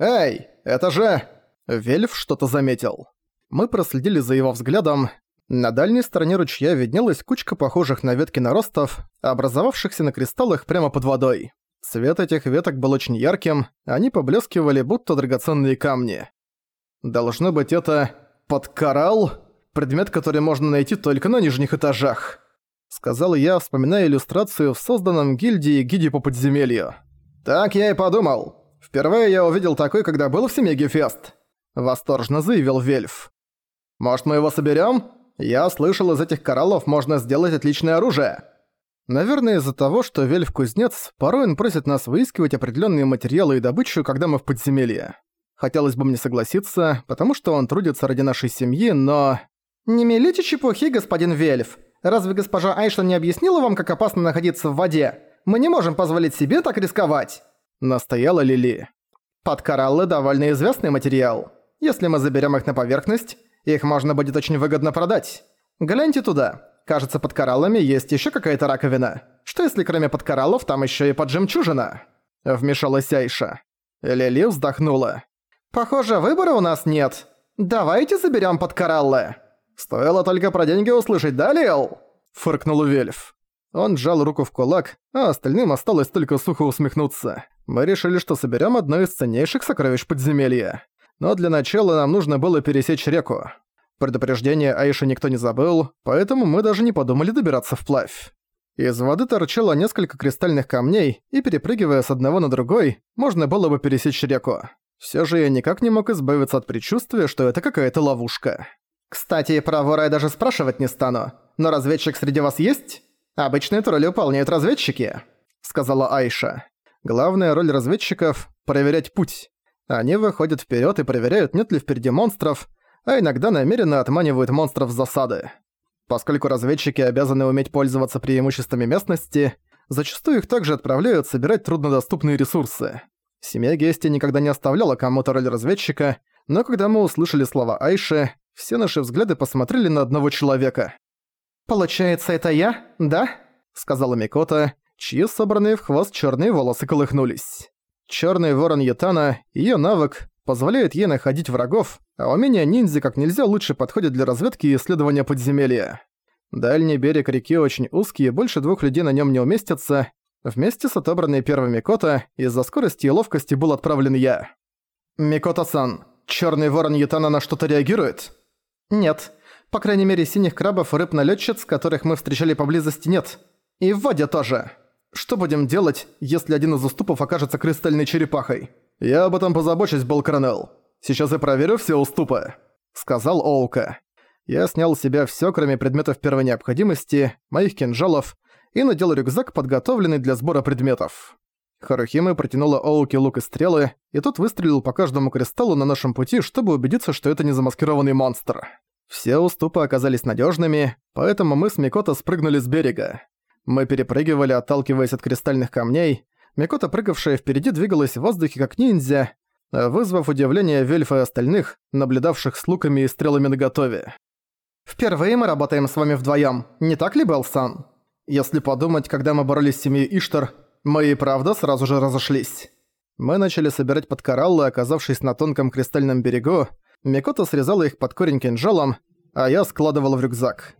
«Эй, это же...» Вельф что-то заметил. Мы проследили за его взглядом. На дальней стороне ручья виднелась кучка похожих на ветки наростов, образовавшихся на кристаллах прямо под водой. Цвет этих веток был очень ярким, они поблескивали, будто драгоценные камни. Должно быть это... подкоралл? Предмет, который можно найти только на нижних этажах. Сказал я, вспоминая иллюстрацию в созданном гильдии гиде по подземелью. Так я и подумал. Впервые я увидел такой, когда был в семье Гефест. Восторженно заявил Вельф. Может, мы его соберем? Я слышал, из этих кораллов можно сделать отличное оружие. Наверное, из-за того, что Вельф кузнец, порой он просит нас выискивать определенные материалы и добычу, когда мы в подземелье. Хотелось бы мне согласиться, потому что он трудится ради нашей семьи, но... «Не мелите чепухи, господин Вельф. Разве госпожа Айшла не объяснила вам, как опасно находиться в воде? Мы не можем позволить себе так рисковать!» Настояла Лили. Подкораллы довольно известный материал. Если мы заберем их на поверхность, их можно будет очень выгодно продать. Гляньте туда. Кажется, под кораллами есть еще какая-то раковина. Что если кроме подкораллов там еще и поджемчужина? Вмешалась Айша. Лили вздохнула. Похоже, выбора у нас нет. Давайте заберем подкораллы. Стоило только про деньги услышать, да, Лил? Фыркнул Вельф. Он сжал руку в кулак, а остальным осталось только сухо усмехнуться. Мы решили, что соберем одно из ценнейших сокровищ подземелья. Но для начала нам нужно было пересечь реку. Предупреждение Аиши никто не забыл, поэтому мы даже не подумали добираться вплавь. Из воды торчало несколько кристальных камней, и перепрыгивая с одного на другой, можно было бы пересечь реку. Все же я никак не мог избавиться от предчувствия, что это какая-то ловушка. «Кстати, про вора я даже спрашивать не стану. Но разведчик среди вас есть? Обычно эту выполняют разведчики», — сказала Айша. Главная роль разведчиков – проверять путь. Они выходят вперед и проверяют, нет ли впереди монстров, а иногда намеренно отманивают монстров с засады. Поскольку разведчики обязаны уметь пользоваться преимуществами местности, зачастую их также отправляют собирать труднодоступные ресурсы. Семья Гести никогда не оставляла кому-то роль разведчика, но когда мы услышали слова Айши, все наши взгляды посмотрели на одного человека. «Получается, это я, да?» — сказала Микота, чьи собранные в хвост черные волосы колыхнулись. Черный ворон Ютана, ее навык, позволяет ей находить врагов, а умение ниндзя как нельзя лучше подходит для разведки и исследования подземелья. Дальний берег реки очень узкий, и больше двух людей на нем не уместится. Вместе с отобранной первой Микото из-за скорости и ловкости был отправлен я. «Микото-сан, черный ворон Ютана на что-то реагирует?» «Нет. По крайней мере, синих крабов и рыб-налетчиц, которых мы встречали поблизости, нет. И в воде тоже». Что будем делать, если один из уступов окажется кристальной черепахой? Я об этом позабочусь, Балкранел. Сейчас я проверю все уступы», — сказал Оука. Я снял с себя всё, кроме предметов первой необходимости, моих кинжалов, и надел рюкзак, подготовленный для сбора предметов. Харухима протянула Оуке лук и стрелы, и тот выстрелил по каждому кристаллу на нашем пути, чтобы убедиться, что это не замаскированный монстр. Все уступы оказались надёжными, поэтому мы с Микото спрыгнули с берега. Мы перепрыгивали, отталкиваясь от кристальных камней. Микота, прыгавшая впереди, двигалась в воздухе как ниндзя, вызвав удивление Вельфа и остальных, наблюдавших с луками и стрелами наготове. «Впервые мы работаем с вами вдвоем, не так ли, Белсан? Если подумать, когда мы боролись с семьей Иштар, мы и правда сразу же разошлись». Мы начали собирать подкораллы, оказавшись на тонком кристальном берегу. Микота срезала их под корень кинжалом, а я складывал в рюкзак.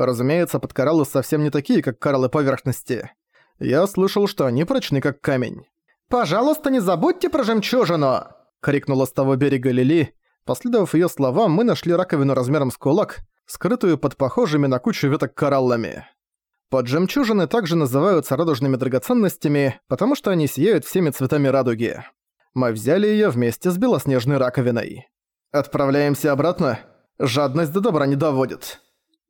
Разумеется, подкораллы совсем не такие, как кораллы поверхности. Я слышал, что они прочны, как камень. «Пожалуйста, не забудьте про жемчужину!» — крикнула с того берега Лили. Последовав её словам, мы нашли раковину размером с кулак, скрытую под похожими на кучу веток кораллами. Под жемчужины также называются радужными драгоценностями, потому что они сияют всеми цветами радуги. Мы взяли её вместе с белоснежной раковиной. «Отправляемся обратно? Жадность до добра не доводит».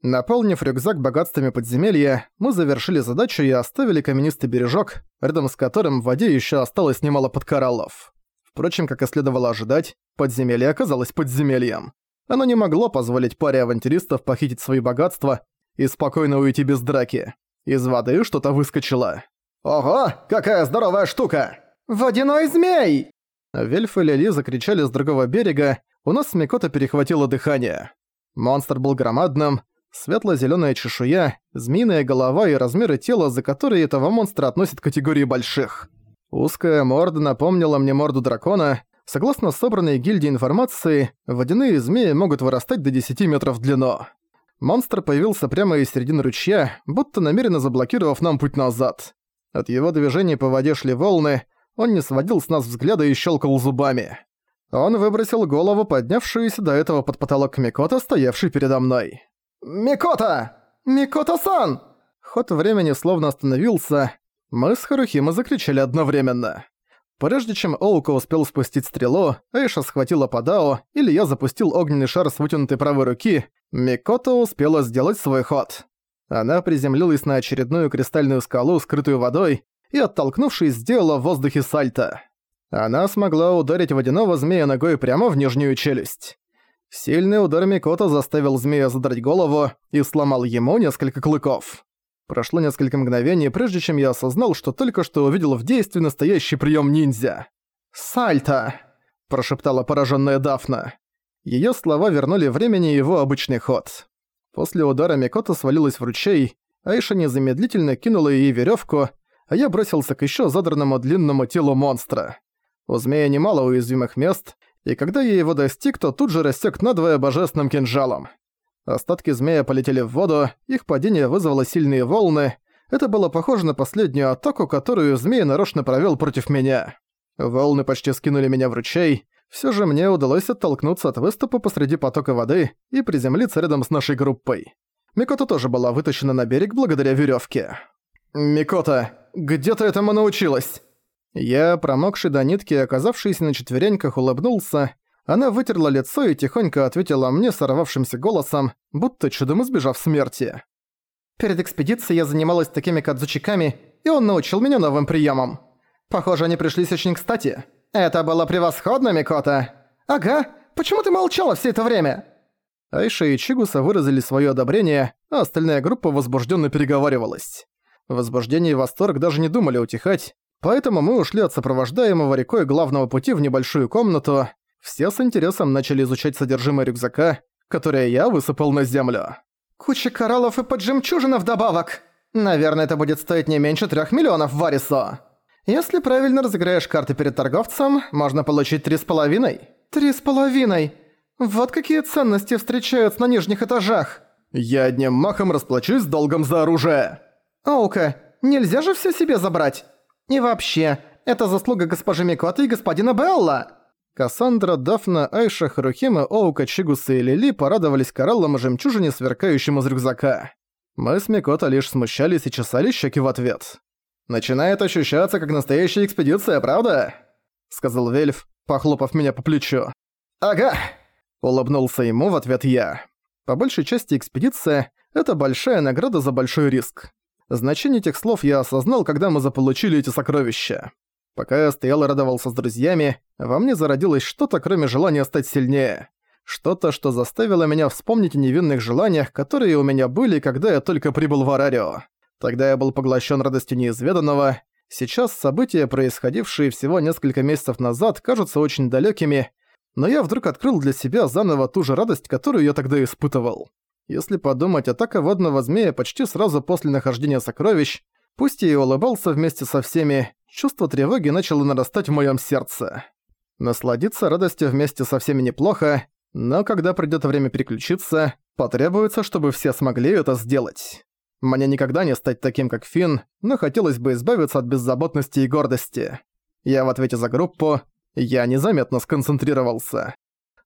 Наполнив рюкзак богатствами подземелья, мы завершили задачу и оставили каменистый бережок, рядом с которым в воде еще осталось немало подкораллов. Впрочем, как и следовало ожидать, подземелье оказалось подземельем. Оно не могло позволить паре авантюристов похитить свои богатства и спокойно уйти без драки. Из воды что-то выскочило. «Ого, какая здоровая штука! Водяной змей!» Вельф и Лили закричали с другого берега, у нас с Микото перехватило дыхание. Монстр был громадным, Светло-зелёная чешуя, змеиная голова и размеры тела, за которые этого монстра относят к категории больших. Узкая морда напомнила мне морду дракона, Согласно собранной гильдии информации, водяные змеи могут вырастать до 10 метров в длину. Монстр появился прямо из середины ручья, будто намеренно заблокировав нам путь назад. От его движений по воде шли волны, он не сводил с нас взгляда и щелкал зубами. Он выбросил голову, поднявшуюся до этого под потолок Микота, стоявший передо мной. «Микота! Микота-сан!» Ход времени словно остановился. Мы с Харухима закричали одновременно. Прежде чем Оука успел спустить стрелу, Эйша схватила Падао, или я запустил огненный шар с вытянутой правой руки, Микото успела сделать свой ход. Она приземлилась на очередную кристальную скалу, скрытую водой, и, оттолкнувшись, сделала в воздухе сальто. Она смогла ударить водяного змея ногой прямо в нижнюю челюсть. Сильный удар Микото заставил змея задрать голову и сломал ему несколько клыков. Прошло несколько мгновений, прежде чем я осознал, что только что увидел в действии настоящий прием ниндзя. «Сальто!» – прошептала пораженная Дафна. Ее слова вернули времени его обычный ход. После удара Микото свалилась в ручей, Айша незамедлительно кинула ей веревку, а я бросился к еще задранному длинному телу монстра. У змея немало уязвимых мест, и когда я его достиг, то тут же рассек надвое божественным кинжалом. Остатки змея полетели в воду, их падение вызвало сильные волны. Это было похоже на последнюю атаку, которую змей нарочно провёл против меня. Волны почти скинули меня в ручей. Всё же мне удалось оттолкнуться от выступа посреди потока воды и приземлиться рядом с нашей группой. Микота тоже была вытащена на берег благодаря верёвке. «Микота, где ты этому научилась?» Я, промокший до нитки, оказавшийся на четвереньках, улыбнулся, она вытерла лицо и тихонько ответила мне сорвавшимся голосом, будто чудом избежав смерти. «Перед экспедицией я занималась такими кадзучиками, и он научил меня новым приемам. Похоже, они пришлись очень кстати. Это было превосходно, Микота. Ага, почему ты молчала все это время?» Айша и Чигуса выразили свое одобрение, а остальная группа возбужденно переговаривалась. Возбуждение и восторг даже не думали утихать, поэтому мы ушли от сопровождаемого рекой главного пути в небольшую комнату, все с интересом начали изучать содержимое рюкзака, которое я высыпал на землю. «Куча кораллов и поджемчужина вдобавок! Наверное, это будет стоить не меньше трех миллионов варисо. Если правильно разыграешь карты перед торговцем, можно получить три с половиной. Три с половиной! Вот какие ценности встречаются на нижних этажах!» «Я одним махом расплачусь с долгом за оружие!» «Аука, нельзя же все себе забрать! И вообще, это заслуга госпожи Микоты и господина Белла!» Кассандра, Дафна, Айша, Харухима, Оука, Чигуса и Лили порадовались кораллам и жемчужине, сверкающим из рюкзака. Мы с Микото лишь смущались и чесали щеки в ответ. «Начинает ощущаться как настоящая экспедиция, правда?» Сказал Вельф, похлопав меня по плечу. «Ага!» Улыбнулся ему в ответ я. По большей части экспедиция — это большая награда за большой риск. Значение этих слов я осознал, когда мы заполучили эти сокровища. Пока я стоял и радовался с друзьями, во мне зародилось что-то, кроме желания стать сильнее. Что-то, что заставило меня вспомнить о невинных желаниях, которые у меня были, когда я только прибыл в Арарио. Тогда я был поглощен радостью неизведанного. Сейчас события, происходившие всего несколько месяцев назад, кажутся очень далекими, но я вдруг открыл для себя заново ту же радость, которую я тогда испытывал. Если подумать, атака водного змея почти сразу после нахождения сокровищ, пусть и улыбался вместе со всеми, чувство тревоги начало нарастать в моем сердце. Насладиться радостью вместе со всеми неплохо, но когда придёт время переключиться, потребуется, чтобы все смогли это сделать. Мне никогда не стать таким, как Финн, но хотелось бы избавиться от беззаботности и гордости. Я в ответе за группу, я незаметно сконцентрировался.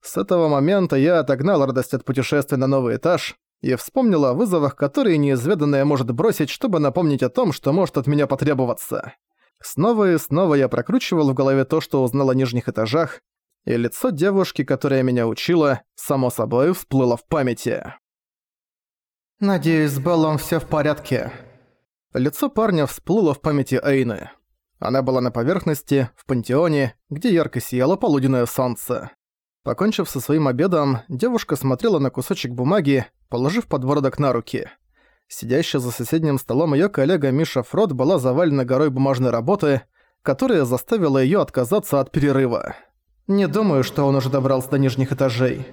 С этого момента я отогнал радость от путешествия на новый этаж и вспомнил о вызовах, которые неизведанное может бросить, чтобы напомнить о том, что может от меня потребоваться. Снова и снова я прокручивал в голове то, что узнал о нижних этажах, и лицо девушки, которая меня учила, само собой всплыло в памяти. «Надеюсь, с Беллом всё в порядке». Лицо парня всплыло в памяти Эйны. Она была на поверхности, в пантеоне, где ярко сияло полуденное солнце. Покончив со своим обедом, девушка смотрела на кусочек бумаги, положив подбородок на руки. Сидящая за соседним столом её коллега Миша Фрод была завалена горой бумажной работы, которая заставила её отказаться от перерыва. «Не думаю, что он уже добрался до нижних этажей.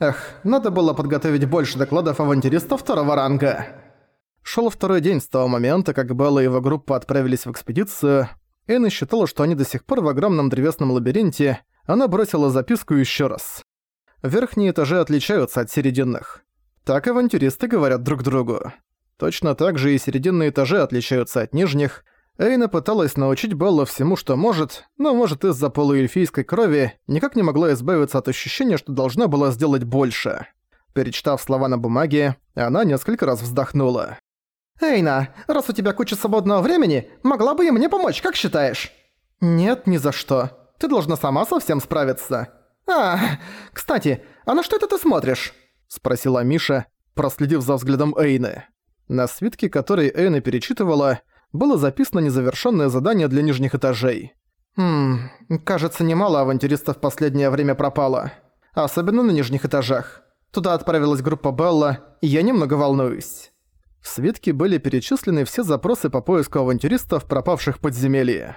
Эх, надо было подготовить больше докладов авантюристов второго ранга». Шёл второй день с того момента, как Белла и его группа отправились в экспедицию. Энна считала, что они до сих пор в огромном древесном лабиринте, она бросила записку еще раз. Верхние этажи отличаются от серединных. Так авантюристы говорят друг другу. Точно так же и серединные этажи отличаются от нижних. Эйна пыталась научить Белла всему, что может, но, может, из-за полуэльфийской крови никак не могла избавиться от ощущения, что должна была сделать больше. Перечитав слова на бумаге, она несколько раз вздохнула. «Эйна, раз у тебя куча свободного времени, могла бы и мне помочь, как считаешь?» «Нет, ни за что. Ты должна сама со всем справиться». «А, кстати, а на что это ты смотришь?» — спросила Миша, проследив за взглядом Эйны. На свитке, который Эйна перечитывала, было записано незавершенное задание для нижних этажей. «Хм, кажется, немало авантюристов в последнее время пропало. Особенно на нижних этажах. Туда отправилась группа Белла, и я немного волнуюсь». В свитке были перечислены все запросы по поиску авантюристов, пропавших в подземелье.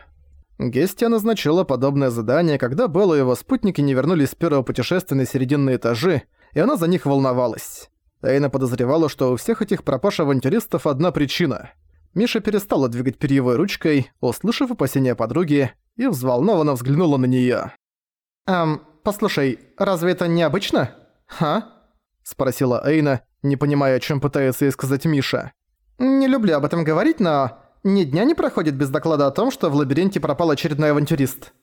Гестия назначила подобное задание, когда Белла и его спутники не вернулись с первого путешествия на серединные этажи, и она за них волновалась. Эйна подозревала, что у всех этих пропаж авантюристов одна причина. Миша перестала двигать перьевой ручкой, услышав опасения подруги, и взволнованно взглянула на неё. «Эм, послушай, разве это необычно? Ха?» – спросила Эйна, не понимая, о чем пытается ей сказать Миша. «Не люблю об этом говорить, но ни дня не проходит без доклада о том, что в лабиринте пропал очередной авантюрист».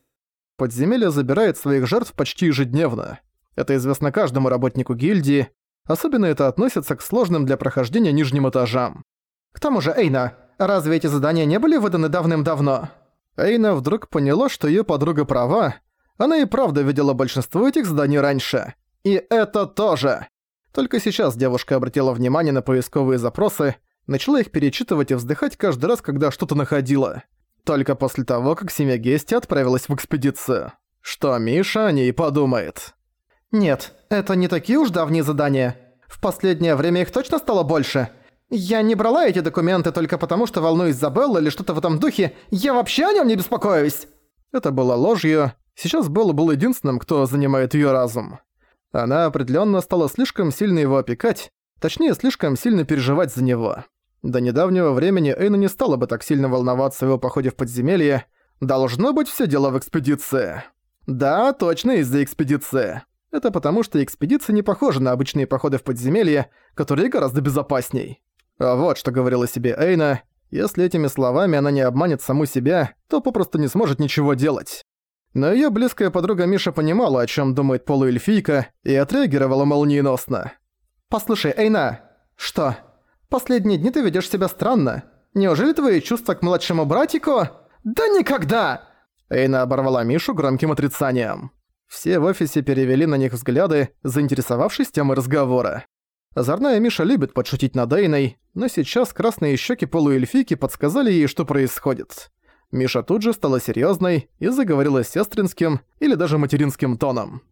Подземелье забирает своих жертв почти ежедневно. Это известно каждому работнику гильдии, особенно это относится к сложным для прохождения нижним этажам. К тому же, Эйна, разве эти задания не были выданы давным-давно? Эйна вдруг поняла, что её подруга права, она и правда видела большинство этих заданий раньше. И это тоже. Только сейчас девушка обратила внимание на поисковые запросы, начала их перечитывать и вздыхать каждый раз, когда что-то находила. Только после того, как семья Гести отправилась в экспедицию. Что Миша о ней подумает. Нет, это не такие уж давние задания. В последнее время их точно стало больше. Я не брала эти документы только потому, что волнуюсь за Белла или что-то в этом духе. Я вообще о нем не беспокоюсь. Это было ложью. Сейчас Белла был единственным, кто занимает ее разум. Она определенно стала слишком сильно его опекать, точнее, слишком сильно переживать за него. До недавнего времени Эйна не стала бы так сильно волноваться его походе в подземелье. Должно быть все дело в экспедиции. Да, точно из-за экспедиции. Это потому, что экспедиции не похожи на обычные походы в подземелье, которые гораздо безопасней. А вот что говорила себе Эйна. Если этими словами она не обманет саму себя, то попросту не сможет ничего делать. Но её близкая подруга Миша понимала, о чём думает полуэльфийка, и отреагировала молниеносно. «Послушай, Эйна!» «Что? Последние дни ты ведёшь себя странно. Неужели твои чувства к младшему братику?» «Да никогда!» Эйна оборвала Мишу громким отрицанием. Все в офисе перевели на них взгляды, заинтересовавшись темой разговора. Озорная Миша любит подшутить над Эйной, но сейчас красные щеки полуэльфийки подсказали ей, что происходит. Миша тут же стала серьёзной и заговорила сестринским или даже материнским тоном.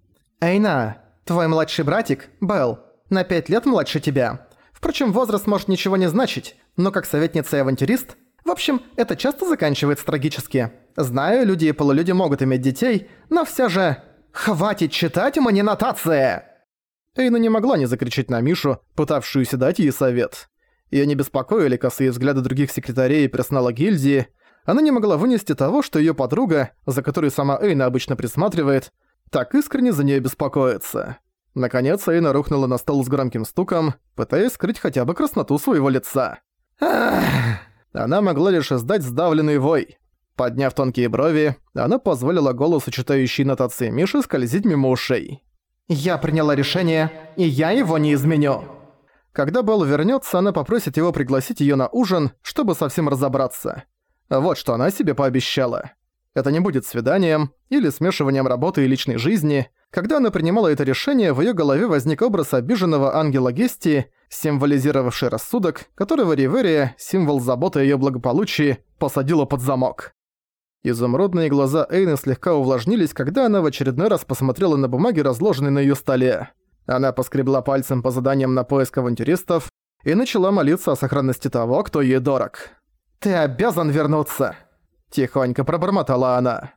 «Эйна, твой младший братик, Белл, на пять лет младше тебя. Впрочем, возраст может ничего не значить, но как советница и авантюрист... В общем, это часто заканчивается трагически. Знаю, люди и полулюди могут иметь детей, но всё же... Хватит читать мне нотации!» Эйна не могла не закричать на Мишу, пытавшуюся дать ей совет. Её не беспокоили косые взгляды других секретарей и персонала гильдии, она не могла вынести того, что её подруга, за которой сама Эйна обычно присматривает, так искренне за неё беспокоится. Наконец Эйна рухнула на стол с громким стуком, пытаясь скрыть хотя бы красноту своего лица. Она могла лишь издать сдавленный вой. Подняв тонкие брови, она позволила голосу, читающей нотации Миши, скользить мимо ушей. «Я приняла решение, и я его не изменю». Когда Белл вернётся, она попросит его пригласить её на ужин, чтобы совсем разобраться. Вот что она себе пообещала. Это не будет свиданием или смешиванием работы и личной жизни. Когда она принимала это решение, в её голове возник образ обиженного ангела Гести, символизировавший рассудок, которого Риверия, символ заботы о её благополучии, посадила под замок. Изумрудные глаза Эйны слегка увлажнились, когда она в очередной раз посмотрела на бумаги, разложенные на её столе. Она поскребла пальцем по заданиям на поиск авантюристов и начала молиться о сохранности того, кто ей дорог. «Ты обязан вернуться!» – тихонько пробормотала она.